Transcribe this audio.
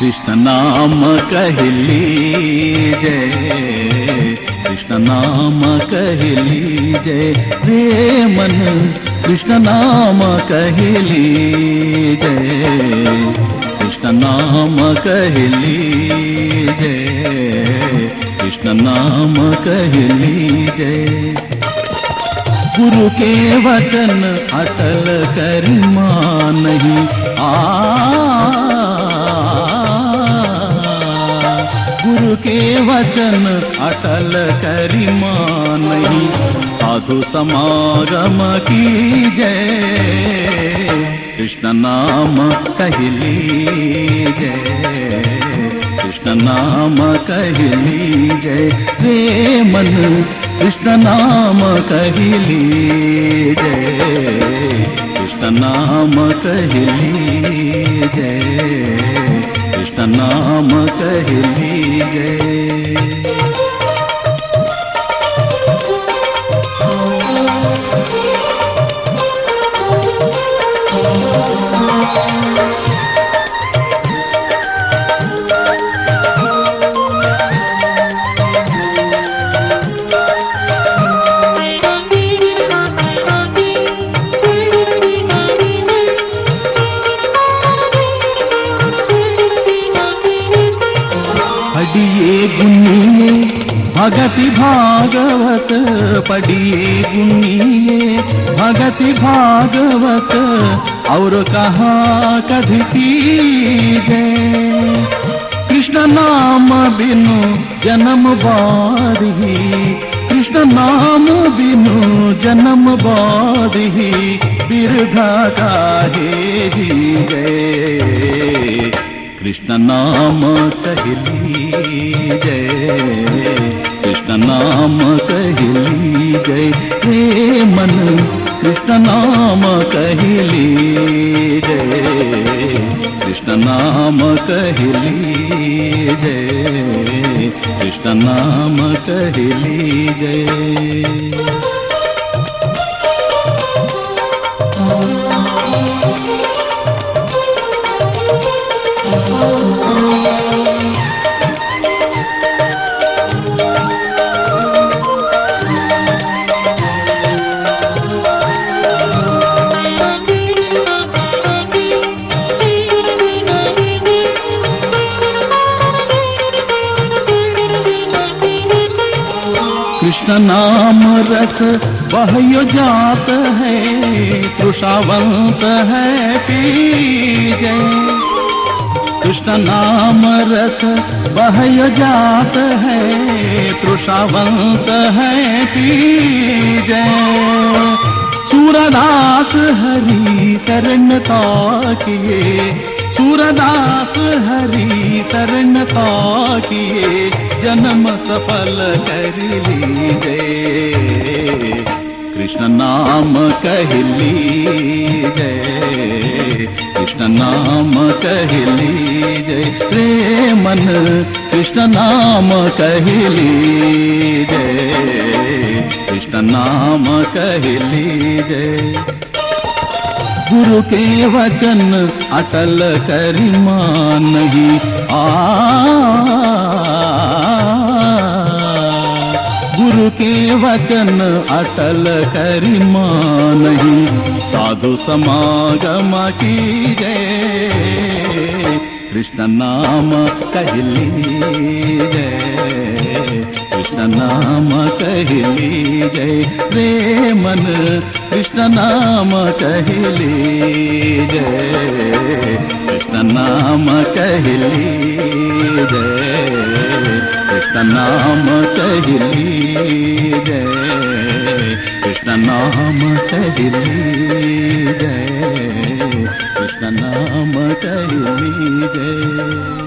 कृष्ण नाम कहली जय कृष्ण नाम कहली जय रे मन, कृष्ण नाम कहली जय कृष्ण नाम कहली जय कृष्ण नाम कहली जय गुरु के वचन अटल करिमा नहीं आ। गुरु के वचन अटल करिमा नहीं। साधु समागम की जय कृष्ण नाम कहली जय कृष्ण नाम कहली जय रे मन कृष्ण नाम कहली जय कृष्ण नाम कहली जय कृष्ण नाम कहली जय भगति भागवत गुनिए भगति भागवत और कहा कधि जय कृष्ण नाम बिनु जन्म बारी कृष्ण नाम बिनु जन्म बिरधा काहे जी गए कृष्ण नाम कहली जय कृष्ण नाम कहली जय रे मन, कृष्ण नाम कहली जय कृष्ण नाम कहली जय कृष्ण नाम कहली जय कृष्ण नाम रस बहयो जात है, तृषावंत है पी जय कृष्ण नाम रस बहय जात है, तृषावंत है पी जय सूरदास हरि शरण किए सूरदास हरि शरण किए जन्म सफल कर लीजे कृष्ण नाम कहली जय कृष्ण नाम कहली जय प्रेमन कृष्ण नाम कहली जय कृष्ण नाम कहली जय गुरु के वचन अटल करिमा नहीं आ गुरु के वचन अटल करिमा नहीं साधु समागम की जय। कृष्ण नाम कहली जय। कृष्ण नाम कहली जय। रे मन, कृष्ण नाम कहली जय। कृष्ण नाम कहली जय। कृष्ण नाम कहली जय कृष्ण नाम कहली जय कृष्ण नाम कहली जय